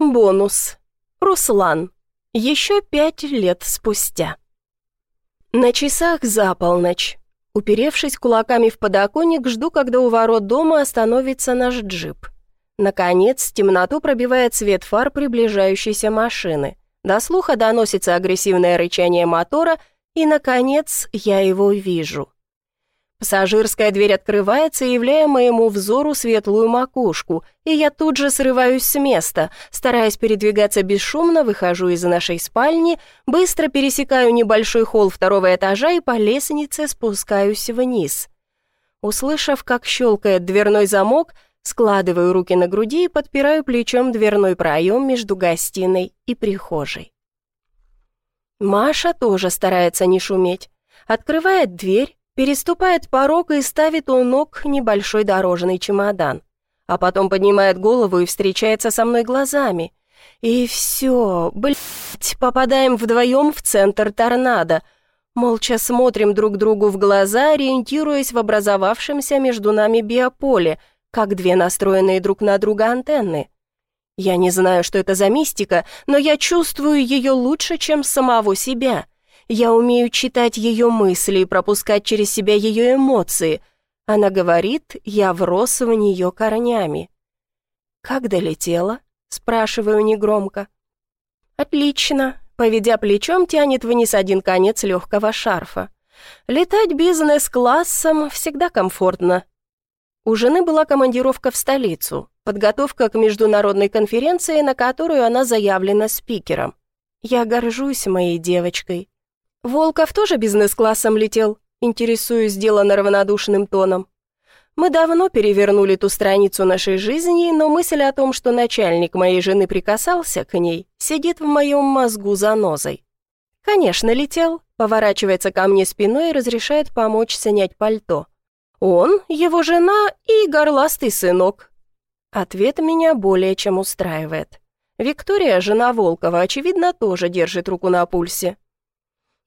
Бонус. Руслан. Еще пять лет спустя. На часах за полночь. Уперевшись кулаками в подоконник, жду, когда у ворот дома остановится наш джип. Наконец, темноту пробивает свет фар приближающейся машины. До слуха доносится агрессивное рычание мотора, и, наконец, я его вижу. Пассажирская дверь открывается, являя моему взору светлую макушку, и я тут же срываюсь с места, стараясь передвигаться бесшумно, выхожу из нашей спальни, быстро пересекаю небольшой холл второго этажа и по лестнице спускаюсь вниз. Услышав, как щелкает дверной замок, складываю руки на груди и подпираю плечом дверной проем между гостиной и прихожей. Маша тоже старается не шуметь. Открывает дверь, переступает порог и ставит у ног небольшой дорожный чемодан. А потом поднимает голову и встречается со мной глазами. И все, блядь, попадаем вдвоем в центр торнадо. Молча смотрим друг другу в глаза, ориентируясь в образовавшемся между нами биополе, как две настроенные друг на друга антенны. Я не знаю, что это за мистика, но я чувствую ее лучше, чем самого себя. Я умею читать ее мысли и пропускать через себя ее эмоции. Она говорит, я врос в нее корнями. «Как долетела?» — спрашиваю негромко. «Отлично», — поведя плечом, тянет вниз один конец легкого шарфа. «Летать бизнес-классом всегда комфортно». У жены была командировка в столицу, подготовка к международной конференции, на которую она заявлена спикером. Я горжусь моей девочкой. «Волков тоже бизнес-классом летел?» Интересуюсь, сделано равнодушным тоном. Мы давно перевернули ту страницу нашей жизни, но мысль о том, что начальник моей жены прикасался к ней, сидит в моем мозгу занозой. «Конечно, летел», поворачивается ко мне спиной и разрешает помочь снять пальто. «Он, его жена и горластый сынок». Ответ меня более чем устраивает. Виктория, жена Волкова, очевидно, тоже держит руку на пульсе.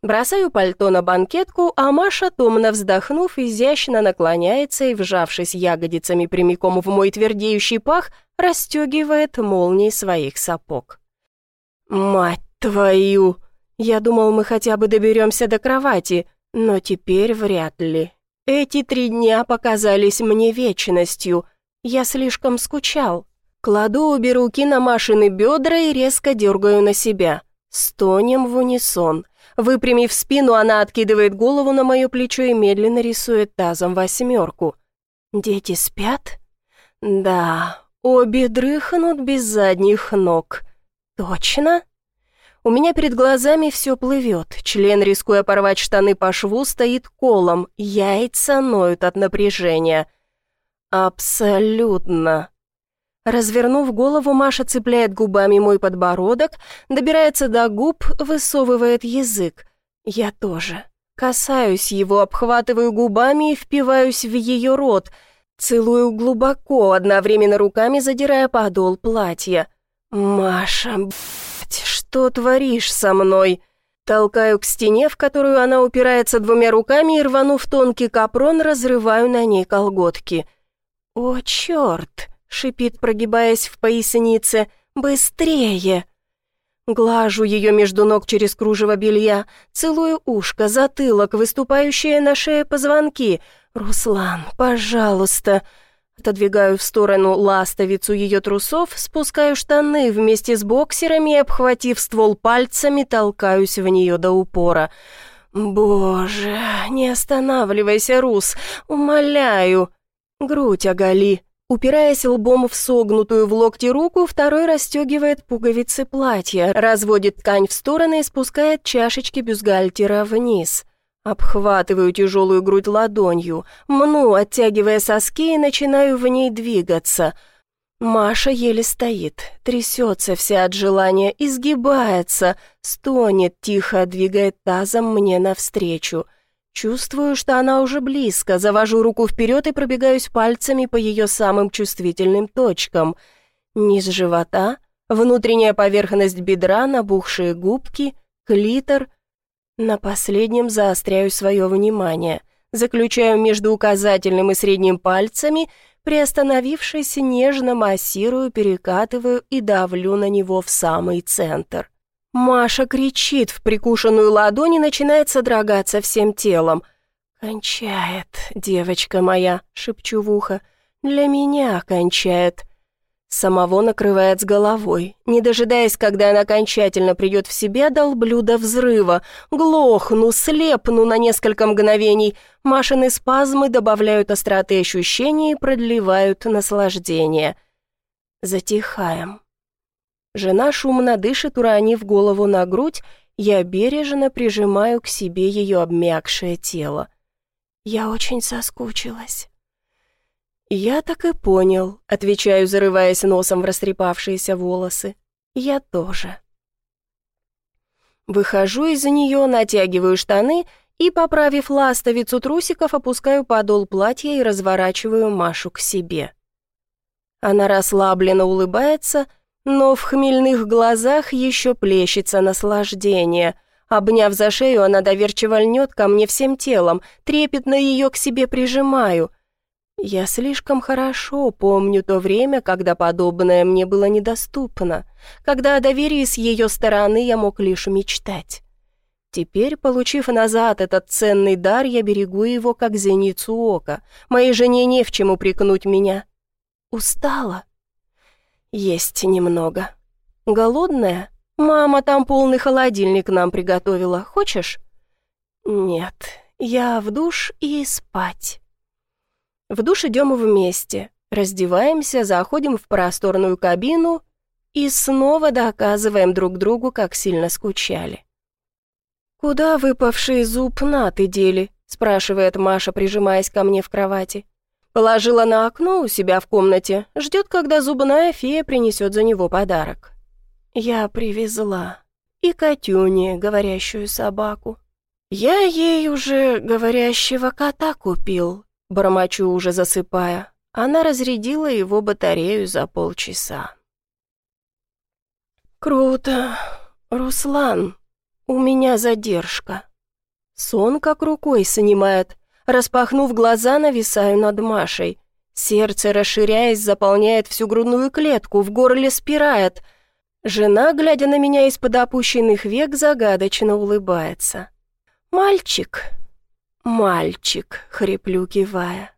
Бросаю пальто на банкетку, а Маша, томно вздохнув, изящно наклоняется и, вжавшись ягодицами прямиком в мой твердеющий пах, расстегивает молнии своих сапог. «Мать твою! Я думал, мы хотя бы доберемся до кровати, но теперь вряд ли. Эти три дня показались мне вечностью. Я слишком скучал. Кладу обе руки на Машины бедра и резко дергаю на себя. Стонем в унисон». Выпрямив спину, она откидывает голову на мое плечо и медленно рисует тазом восьмерку. «Дети спят?» «Да, обе дрыхнут без задних ног». «Точно?» У меня перед глазами все плывет. Член, рискуя порвать штаны по шву, стоит колом. Яйца ноют от напряжения. Абсолютно. Развернув голову, Маша цепляет губами мой подбородок, добирается до губ, высовывает язык. Я тоже. Касаюсь его, обхватываю губами и впиваюсь в ее рот. Целую глубоко, одновременно руками задирая подол платья. «Маша, блядь, что творишь со мной?» Толкаю к стене, в которую она упирается двумя руками, и, рванув тонкий капрон, разрываю на ней колготки. «О, черт!» Шипит, прогибаясь в пояснице. «Быстрее!» Глажу ее между ног через кружево белья, целую ушко, затылок, выступающие на шее позвонки. «Руслан, пожалуйста!» Отодвигаю в сторону ластовицу ее трусов, спускаю штаны вместе с боксерами и, обхватив ствол пальцами, толкаюсь в нее до упора. «Боже, не останавливайся, Рус, умоляю!» «Грудь оголи!» Упираясь лбом в согнутую в локте руку, второй расстегивает пуговицы платья, разводит ткань в стороны и спускает чашечки бюстгальтера вниз. Обхватываю тяжелую грудь ладонью, мну, оттягивая соски и начинаю в ней двигаться. Маша еле стоит, трясется вся от желания, изгибается, стонет, тихо двигает тазом мне навстречу — Чувствую, что она уже близко, завожу руку вперед и пробегаюсь пальцами по ее самым чувствительным точкам. Низ живота, внутренняя поверхность бедра, набухшие губки, клитор. На последнем заостряю свое внимание. Заключаю между указательным и средним пальцами, Приостановившись, нежно массирую, перекатываю и давлю на него в самый центр. Маша кричит в прикушенную ладонь и начинает содрогаться всем телом. «Кончает, девочка моя», — шепчу в ухо. «Для меня кончает». Самого накрывает с головой. Не дожидаясь, когда она окончательно придет в себя, долблю до взрыва. Глохну, слепну на несколько мгновений. Машины спазмы добавляют остроты ощущений и продлевают наслаждение. Затихаем. Жена шумно дышит, уронив голову на грудь, я бережно прижимаю к себе ее обмякшее тело. Я очень соскучилась. «Я так и понял», — отвечаю, зарываясь носом в растрепавшиеся волосы. «Я тоже». Выхожу из-за нее, натягиваю штаны и, поправив ластовицу трусиков, опускаю подол платья и разворачиваю Машу к себе. Она расслабленно улыбается, но в хмельных глазах еще плещется наслаждение. Обняв за шею, она доверчиво льнет ко мне всем телом, трепетно ее к себе прижимаю — я слишком хорошо помню то время, когда подобное мне было недоступно, когда о доверии с ее стороны я мог лишь мечтать. Теперь, получив назад этот ценный дар, я берегу его, как зеницу ока. Моей жене не в чем упрекнуть меня. Устала? Есть немного. Голодная? Мама там полный холодильник нам приготовила. Хочешь? Нет, я в душ и спать. В душ идем вместе, раздеваемся, заходим в просторную кабину и снова доказываем друг другу, как сильно скучали. «Куда выпавший зуб на ты дели?» — спрашивает Маша, прижимаясь ко мне в кровати. Положила на окно у себя в комнате, ждет, когда зубная фея принесет за него подарок. Я привезла. И Катюне, говорящую собаку. Я ей уже говорящего кота купил, Бормочу уже засыпая. Она разрядила его батарею за полчаса. «Круто. Руслан, у меня задержка». Сон как рукой снимает. Распахнув глаза, нависаю над Машей. Сердце, расширяясь, заполняет всю грудную клетку, в горле спирает. Жена, глядя на меня из-под опущенных век, загадочно улыбается. «Мальчик, «Мальчик», — хриплю кивая.